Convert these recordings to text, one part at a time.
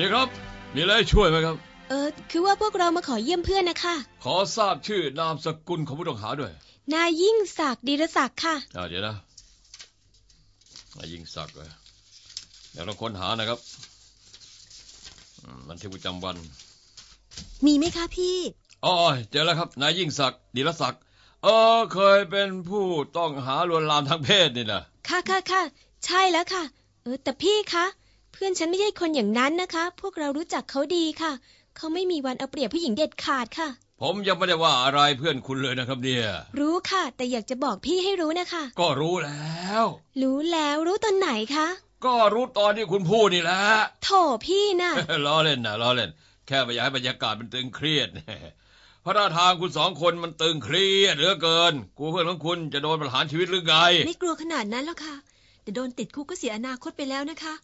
ดีครับ มีอะไรให้ช่วยไหมครับ เออ คือว่าพวกเรามาขอเยี่ยมเพื่อนนะคะ ขอทราบชื่อนามสกุลของผู้ต้องหาด้วย นายยิ่งศักดิ์ดีรศักดิ์ค่ะอ่าเดี๋ยวนะนายยิงศักดิ์เลยเดี๋ยวเราค้นหานะครับอืมบันทึกประจำวัน มีไหมคะพี่อ๋อเจอแล้วครับ นายยิ่งศักดิ์ดีรศักดิ์เออ เคยเป็นผู้ต้องหาลวนลามทางเพศนี่นะค่ะค่ะค่ะใช่แล้วค่ะ เออแต่พี่คะ เพื่อนฉันไม่ใช่คนอย่างนั้นนะคะ พวกเรารู้จักเขาดีค่ะ เขาไม่มีวันเอาเปรียบผู้หญิงเด็ดขาดค่ะ ผมยังไม่ได้ว่าอะไรเพื่อนคุณเลยนะครับเนี่ย รู้ค่ะ แต่อยากจะบอกพี่ให้รู้นะคะ ก็รู้แล้ว รู้แล้วรู้ตอนไหนคะ ก็รู้ตอนที่คุณพูดนี่แหละ โถพี่น่ะ ล้อเล่นนะล้อเล่น แค่ไม่อยากให้บรรยากาศมันตึงเครียด เพราะท่าทางคุณสองคนมันตึงเครียดเหลือเกินกลัวเพื่อนของคุณจะโดนประหารชีวิตหรือไง ไม่กลัวขนาดนั้นแล้วค่ะ แต่โดนติดคุกก็เสียอนาคตไปแล้วนะคะ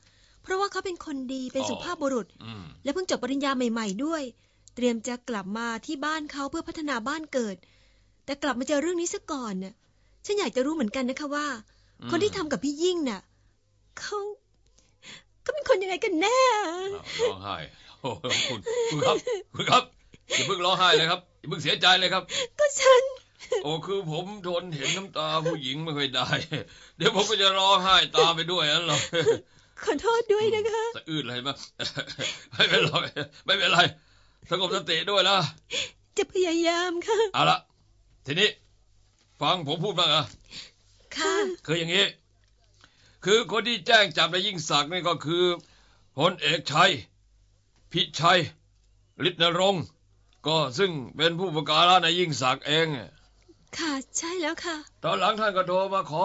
เพราะว่าเขาเป็นคนดีเป็นอ๋อสุภาพบุรุษอืมและเพิ่งจบปริญญาใหม่ ๆ ด้วย เตรียมจะกลับมาที่บ้านเขาเพื่อพัฒนาบ้านเกิด แต่กลับมาเจอเรื่องนี้ซะก่อนน่ะฉันอยากจะรู้เหมือนกันนะคะว่า คนที่ทำกับพี่ยิ่งน่ะเขาเขาเป็นคนยังไงกันแน่อ้าวร้องไห้โอ้โหคุณคุณครับคุณครับอย่าเพิ่งร้องไห้เลยครับอย่าเพิ่งเสียใจเลยครับ ก็ฉันโอ้คือผมทนเห็นน้ำตาผู้หญิงไม่ค่อยได้ เดี๋ยวผมก็จะร้องไห้ตามไปด้วยนั่นหรอก ขอโทษด้วยนะคะสะอื้นอะไรมั้ยไม่เป็นไรไม่เป็นไรสงบสติด้วยนะจะพยายามค่ะเอาละทีนี้ ฟังผมพูดบ้างอะค่ะคืออย่างนี้ คือคนที่แจ้งจับนายยิ่งศักดิ์นี่ก็คือพลเอกชัย พิชัยฤทธิ์นรงค์ก็ซึ่งเป็นผู้ประกาศนายยิ่งศักดิ์เอง ค่ะใช่แล้วค่ะ ตอนหลังท่านก็โทรมาขอ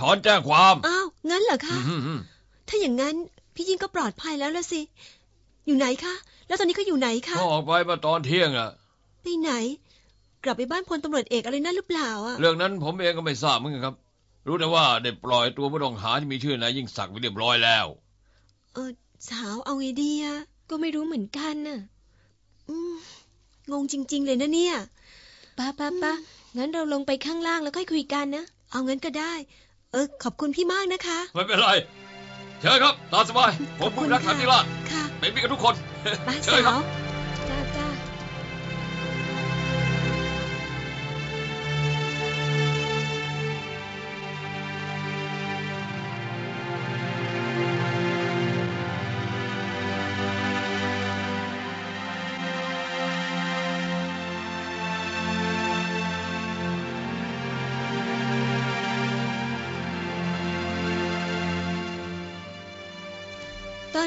ถอนแจ้งความ อ้าว งั้นเหรอคะอืม ถ้าอย่างนั้นพี่ยิ่งก็ปลอดภัยแล้วละสิ อยู่ไหนคะ แล้วตอนนี้เขาอยู่ไหนคะก็ออกไปเมาตอนเที่ยงอะไปไหน กลับไปบ้านพลตำรวจเอกอะไรนั่นหรือเปล่าอะเรื่องนั้นผมเองก็ไม่ทราบเหมือนกันครับ รู้แต่ว่าได้ปล่อยตัวผู้ต้องหาที่มีชื่อนายยิ่งศักดิ์ไปเรียบร้อยแล้ว เออสาวเอาไงดีอะก็ไม่รู้เหมือนกันน่ะอืมงงจริง ๆ เลยนะเนี่ยป้าป้าป้างั้นเราลงไปข้างล่างแล้วค่อยคุยกันนะ เอางั้นก็ได้ เออ ขอบคุณพี่มากนะคะ ไม่เป็นไร เชิญครับตามสบาย ผมผู้รักสันติราชค่ะ เป็นมิตรกับทุกคนไปเชิญสาครับว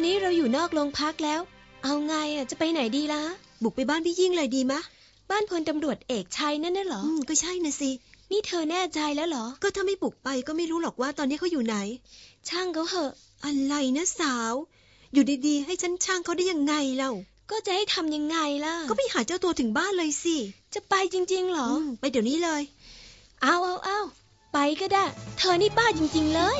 อนนี้เราอยู่นอกโรงพักแล้ว เอาไงอะจะไปไหนดีล่ะ บุกไปบ้านพี่ยิ่งเลยดีมะ บ้านพลตำรวจเอกชัยนั่นน่ะเหรอ อืมก็ใช่นะสิ นี่เธอแน่ใจแล้วเหรอ ก็ถ้าไม่บุกไปก็ไม่รู้หรอกว่าตอนนี้เขาอยู่ไหน ช่างเขาเหอะ อะไรนะสาว อยู่ดีๆ ให้ฉันช่างเขาได้ยังไงเล่า ก็จะให้ทำยังไงล่ะ ก็ไปหาเจ้าตัวถึงบ้านเลยสิจะไปจริงๆเหรอ มไปเดี๋ยวนี้เลย เอาเอาเอาไปก็ได้ เธอนี่บ้าจริงๆเลย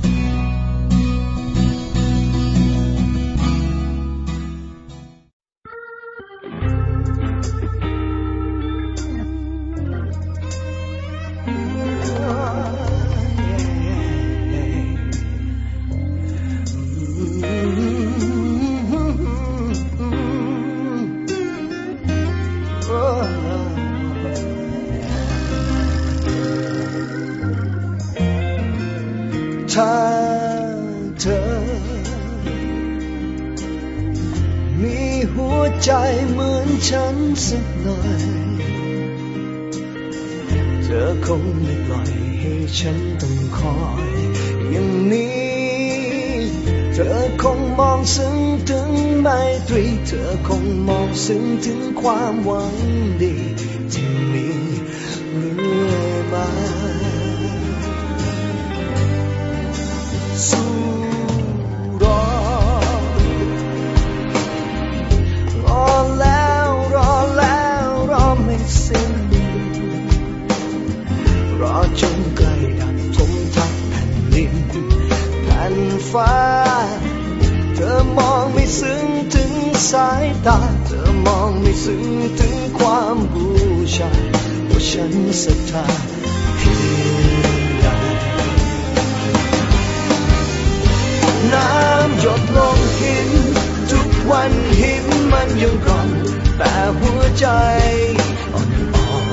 หัวใจเหมือนฉันสักหน่อย เธอคงไม่ปล่อยให้ฉันต้องคอยอย่างนี้ เธอคงมองซึ้งถึงไมตรี เธอคงมองซึ้งถึงความหวังดี ที่มีเรื่อยมา ฟ้า เธอมองไม่ซึ้งถึงสายตา เธอมองไม่ซึ้งถึงความบูชาว่าฉันศรัทธาเพียงใดน้ำหยดลงหิน ทุกวันหินมันยังกร่อน แต่หัวใจอ่อ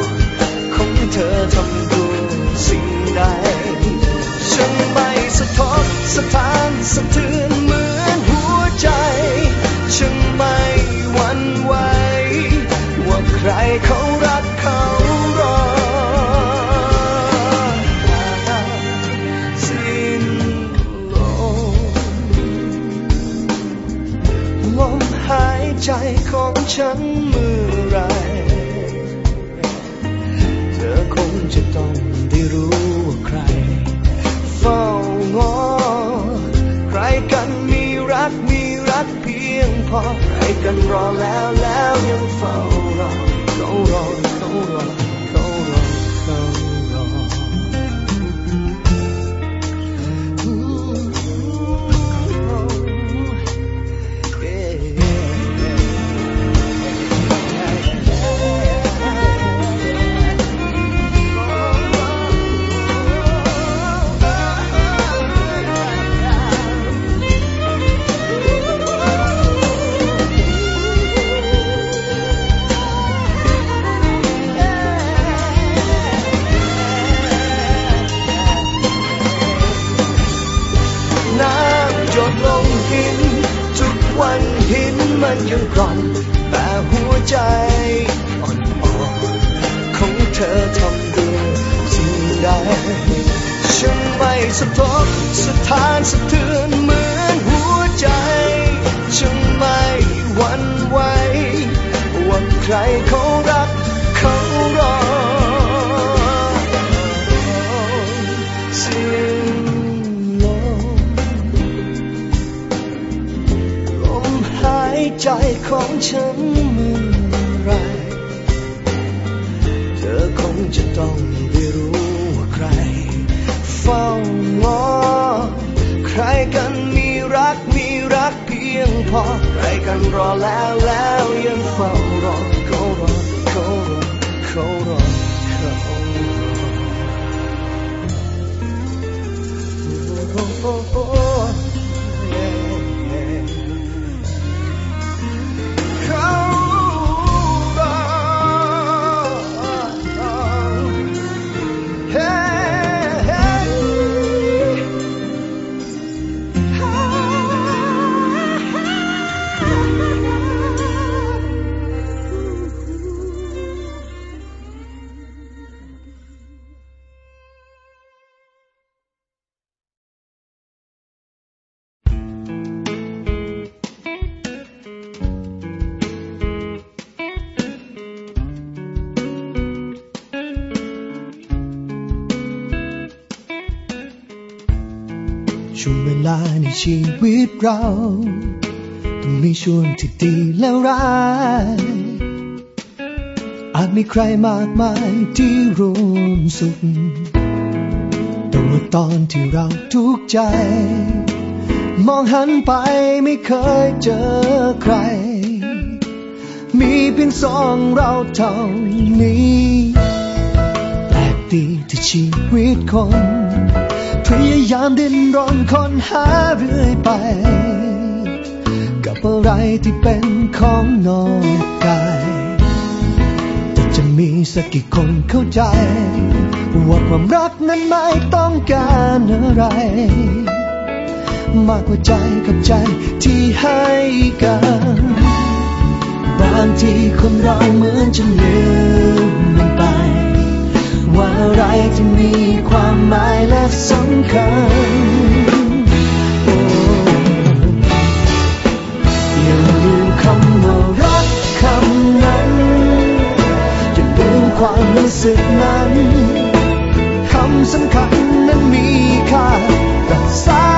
นๆของเธอทำด้วยสิ่งใดฉันไม่ ทกสะท้านสะเทือนเหมือนหัวใจฉันไม่หวั่นไหวว่าใครเขารักเขารอสิ้นลมลมหายใจของฉัน กันรอแล้วแล้วยัง ยดลงหิน ทุกวันหินมันยังกร่อน แต่หัวใจอ่อนๆของเธอทำด้วยสิ่งใดฉันไม่สะทกสะทานสะเทือนเหมือนหัวใจฉันไม่หวั่นไหวว่าใครเขารักเขารอ ใจของฉันเมื่อไร เธอคงจะต้องได้รู้ว่าใคร เฝ้างอใครกันมีรักมีรักเพียงพอ ใครกันรอแล้วแล้วยังเฝ้ารอเขารอเขารอเขารอเขารอ ช่วงเวลาในชีวิตเราต้องมีช่วงที่ดีและร้าย อาจมีใครมากมายที่ร่วมสุขว่าตอนที่เราทุกข์ใจ มองหันไปไม่เคยเจอใคร มีเพียงสองเราเท่านี้ แปลกดีที่ชีวิตคน พยายามดิ้นรนค้นหาเรื่อยไป กับอะไรที่เป็นของนอกกายแต่จะมีสักกี่คนเข้าใจ ว่าความรักนั้นไม่ต้องการอะไร มากกว่าใจกับใจที่ให้กันบางทีคนเราเหมือนจะลืมมันไป ว่าอะไรที่มีความหมายและสำคัญโอ้อย่าลืมคำว่ารักคำนั้นอย่าลืมความรู้สึกนั้นคำสำคัญนั้นมีค่ารักษา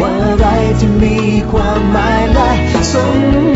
ว่าอะไรที่มีความหมายและสำ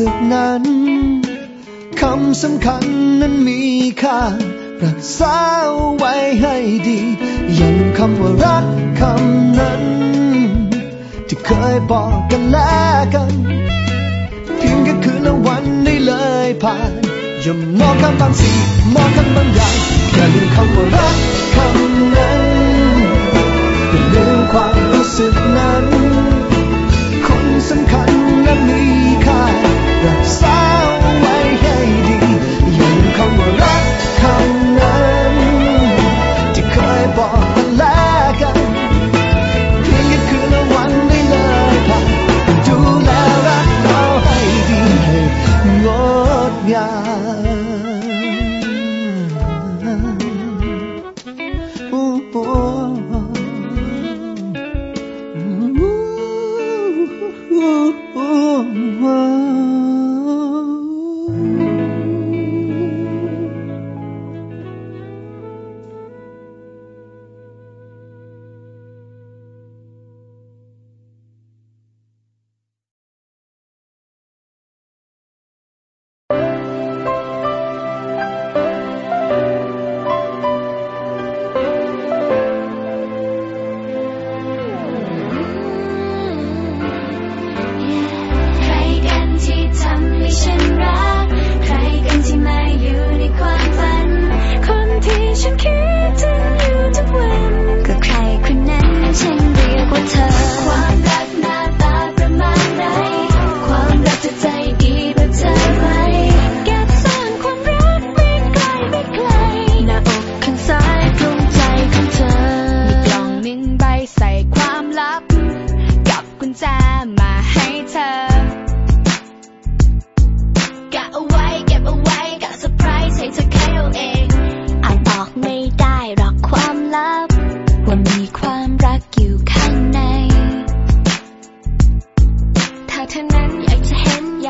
สึกนั้นคำสำคัญนั้นมีค่ารักษาไว้ให้ดีอย่าลืมคำว่ารักคำนั้น ที่เคยบอกกันแล้วกันเพียงแค่คืนละวันได้เลยผ่านอย่ามองข้ามบางสิ่งมองข้ามบางอย่างอย่าลืมคำว่ารักคำนั้นอย่าลืมความรู้สึกนั้น คนสำคัญา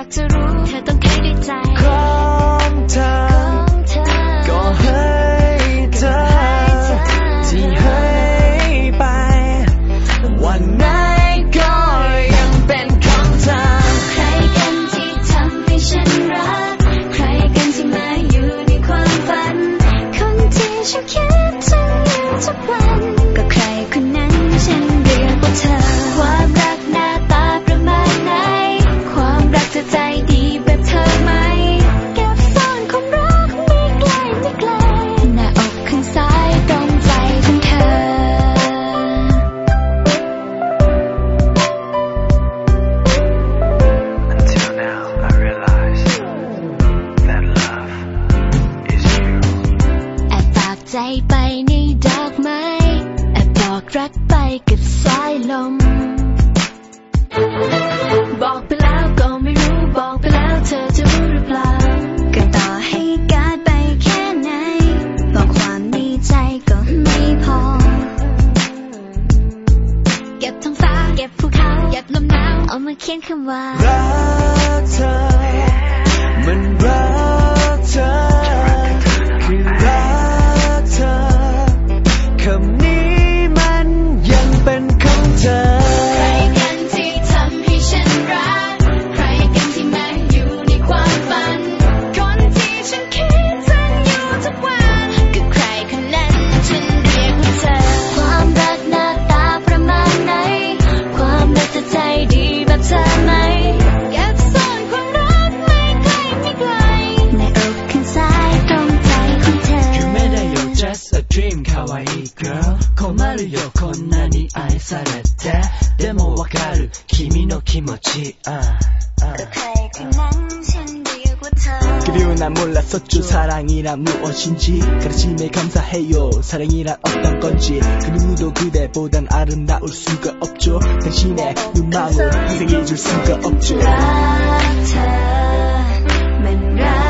ayakta ruh ไปในดอกไม้แอบบอกรักไปกับสายลม บอกไปแล้วก็ไม่รู้บอกไปแล้วเธอจะรู้หรือเปล่าก็ต่อให้การไปแค่ไหน บอกความในใจก็ไม่พอ เก็บท้องฟ้าเก็บภูเขาเก็บลมหนาวเอามาเขียนคำว่ารักเธอ 했었죠. 사랑이란 무엇인지 가르침에 감사해요. 사랑이란 어떤 건지 그 누구도 그대보단 아름다울 수가 없죠. 당신의 눈망울 희생해줄 수가 없죠. 같아 맨날.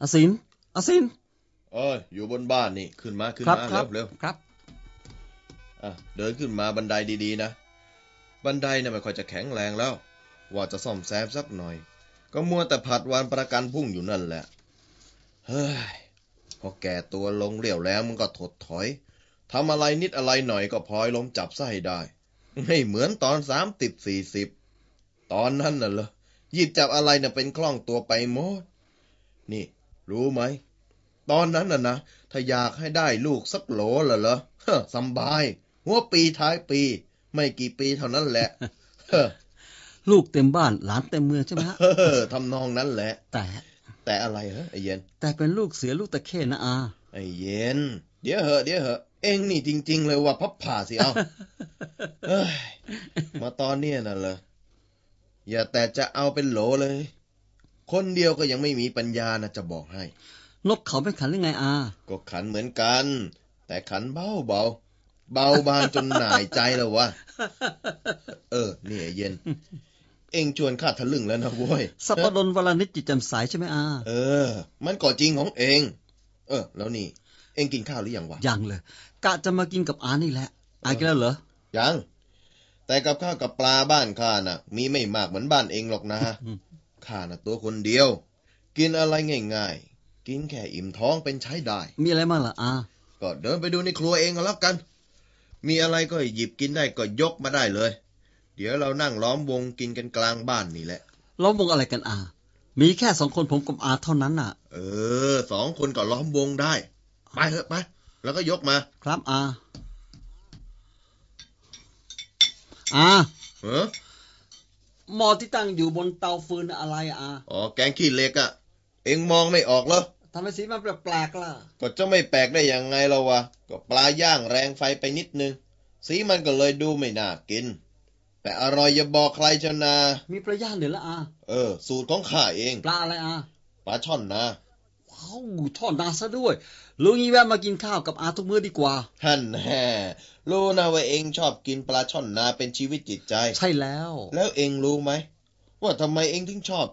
อาสินอาสินเอ้ยอยู่บนบ้านนี่ขึ้นมาขึ้นครับมาครัเร็บวเร็วครับอะเดินขึ้นมาบันไดดีๆนะ บันไดเนี่ยไม่ค่อยจะแข็งแรงแล้ว ว่าจะซ่อมแซมสักหน่อย ก็มัวแต่ผัดวันประกันพรุ่งอยู่นั่นแหละ เฮ้ย พอแก่ตัวลงเรี่ยวแล้วมันก็ถดถอยทำอะไรนิดอะไรหน่อยก็พลอยล้มจับไส้ได้ ไม่เหมือนตอนสามสิบสี่สิบตอนนั้นน่ะเหรอหยิบจับอะไรน่ะเป็นคล่องตัวไปหมด นี่ รู้ไหม ตอนนั้นน่ะนะ ถ้าอยากให้ได้ลูกสักโหลเหรอเหรอเฮ้อสำบาย หัวปีท้ายปี ไม่กี่ปีเท่านั้นแหละเฮ้อลูกเต็มบ้านหลานเต็มเมืองใช่ไหมฮะเฮ้อทำนองนั้นแหละ แต่ แต่อะไรเหรอไอ้เย็น แต่เป็นลูกเสือลูกตะเข้นะอาไอ้เย็น เดี๋ยวเหอะเดี๋ยวเหอะเอ็งนี่จริง ๆ เลยว่าพับผ่าสิเอาเฮ้ยมาตอนเนี้ยน่ะเหรออย่าแต่จะเอาเป็นโหลเลย คนเดียวก็ยังไม่มีปัญญานะจะบอกให้ นกเขาไม่ขันหรือไงอา ก็ขันเหมือนกัน แต่ขันเบาเบาๆเบาบางจนหน่ายใจแล้ววะ เออนี่ไอ้เย็น เอ็งชวนข้าทะลึ่งแล้วนะเว้ยสัปปดนวลนิจจิตแจ่มใสใช่ไหมอา เออ มันก็จริงของเอง เออ แล้วนี่ เอ็งกินข้าวหรือยังวะ ยังเลย กะจะมากินกับอานี่แหละ อากินแล้วเหรอ ยัง แต่กับข้าวกับปลาบ้านข้าน่ะ มีไม่มากเหมือนบ้านเองหรอกนะอืม ข้าน่ะตัวคนเดียว กินอะไรง่ายๆ กินแค่อิ่มท้องเป็นใช้ได้ มีอะไรมาล่ะอา ก็เดินไปดูในครัวเองก็แล้วกัน มีอะไรก็หยิบกินได้ก็ยกมาได้เลย เดี๋ยวเรานั่งล้อมวงกินกันกลางบ้านนี่แหละ ล้อมวงอะไรกันอา มีแค่สองคนผมกับอาเท่านั้นน่ะ เออ สองคนก็ล้อมวงได้ ไปเถอะไป แล้วก็ยกมา ครับอาอา เออ หม้อที่ตั้งอยู่บนเตาฟืนน่ะอะไรอะอาอ๋อแกงขี้เหล็กอะ่ะ เอ็งมองไม่ออกเหรอทำไมสีมันแปลกๆล่ะ ก็จะไม่แปลกได้ยังไงเราวะ ก็ปลาย่างแรงไฟไปนิดนึง สีมันก็เลยดูไม่น่ากิน แต่อร่อยอย่าบอกใครเชยวนามีปลาย่างเดี๋ยวละอาเออ สูตรของข้าเอง ปลาอะไรอาปลาช่อนนาว้าวทอดนานซะด้วย ลุงนี้แวะมากินข้าวกับอาทุกมื้อดีกว่าฮั่นแฮ่รู้นะว่าเองชอบกินปลาช่อนนาเป็นชีวิตจิตใจ ใช่แล้ว แล้วเองรู้ไหม ว่าทำไมเองถึงชอบ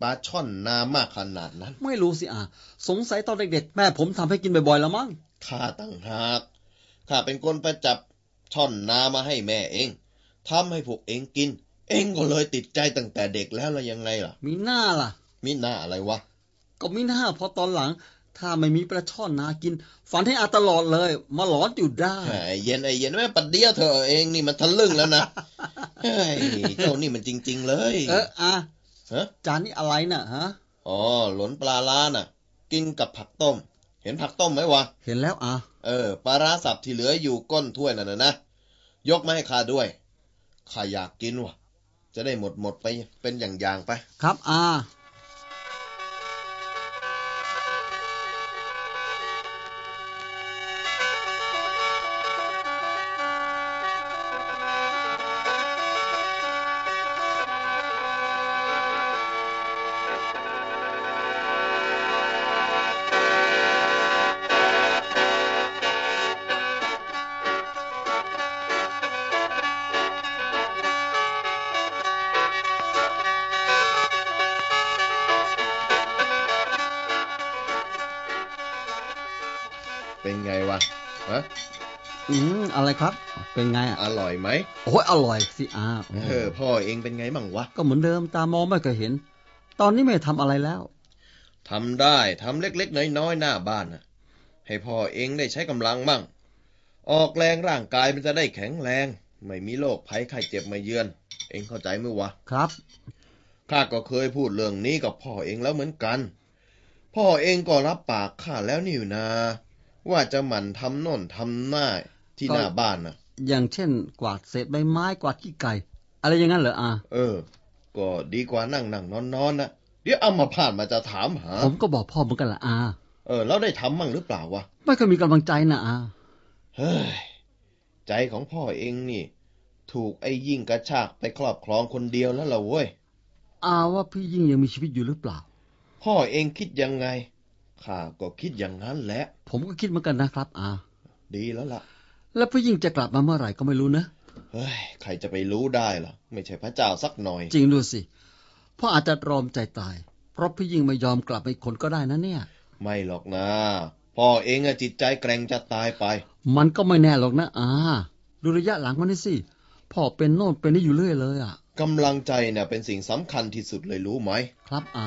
ปลาช่อนนามากขนาดนั้น ไม่รู้สิอาสงสัยตอนเด็กๆแม่ผมทำให้กินบ่อยๆแล้วมั้งข้าตั้งหากข้าเป็นคนประจับช่อนนามาให้แม่เองทำให้พวกเองกิน เองก็เลยติดใจตั้งแต่เด็กแล้วละยังไงล่ะ มีหน้าล่ะมิหน้าอะไรวะ ก็มีหน้าพอตอนหลัง ถ้าไม่มีปลาช่อนนากิน ฝันให้อาตลอดเลย มาหลอนอยู่ได้ไอ้เย็นไอ้เย็นแม่ปัดเดียวเธอเองนี่มันทะลึ่งแล้วนะเฮ้ยเจ้านี่มันจริง ๆ เลย เอออาฮะจานนี้อะไรน่ะฮะอ๋อหลนปลาล้าน่ะ กินกับผักต้ม เห็นผักต้มไหมวะเห็นแล้วอาเออปลาร้าสับที่เหลืออยู่ก้นถ้วยนั่นนะนะยกมาให้ข้าด้วยข้าอยากกินว่ะจะได้หมดหมดๆไปเป็นอย่างๆไป ครับอา เป็นไงวะฮะอืมอะไรครับ เป็นไงอะอร่อยไหมโอ้ยอร่อยสิอาเออพ่อเองเป็นไงบ้างวะก็เหมือนเดิมตามองไม่เคยเห็น ตอนนี้ไม่ทำอะไรแล้วทำได้ทำเล็กๆน้อยๆหน้าบ้านนะให้พ่อเองได้ใช้กำลังมั่ง ออกแรงร่างกายมันจะได้แข็งแรง ไม่มีโรคภัยไข้เจ็บมาเยือน เองเข้าใจไหมวะครับข้าก็เคยพูดเรื่องนี้กับพ่อเองแล้วเหมือนกัน พ่อเองก็รับปากข้าแล้วนี่อยู่นะ ว่าจะหมั่นทำโน่นทำหน้าที่หน้าบ้านนะอย่างเช่น กวาดเศษใบไม้กวาดขี้ไก่ อะไรอย่างนั้นเหรออาเออ ก็ดีกว่านั่งนั่งนอนนอนนะเดี๋ยวเอามาผ่านมาจะถามหา ผมก็บอกพ่อเหมือนกันละอา เออ แล้วได้ทำมั่งหรือเปล่าวะ ไม่เคยมีกำลังใจนะอา เฮ้ย ใจของพ่อเองนี่ ถูกไอ้ยิ่งกระชากไปครอบครองคนเดียวแล้วล่ะเว้ยอาว่าพี่ยิ่งยังมีชีวิตอยู่หรือเปล่า พ่อเองคิดยังไง ข้าก็คิดอย่างนั้นแหละ ผมก็คิดเหมือนกันนะครับอาดีแล้วล่ะ แล้วพี่ยิ่งจะกลับมาเมื่อไหร่ก็ไม่รู้นะเฮ้ยใครจะไปรู้ได้ล่ะ ไม่ใช่พระเจ้าสักหน่อย จริงดูสิพ่ออาจจะรอมใจตาย เพราะพี่ยิ่งไม่ยอมกลับมาอีกคนก็ได้นะเนี่ย ไม่หรอกนะพ่อเองอะจิตใจแกร่งจะตายไป มันก็ไม่แน่หรอกนะอาดูระยะหลังมันนี่สิพ่อเป็นโน่นเป็นนี่อยู่เรื่อยเลยอะกำลังใจเนี่ยเป็นสิ่งสำคัญที่สุดเลยรู้ไหม ครับอา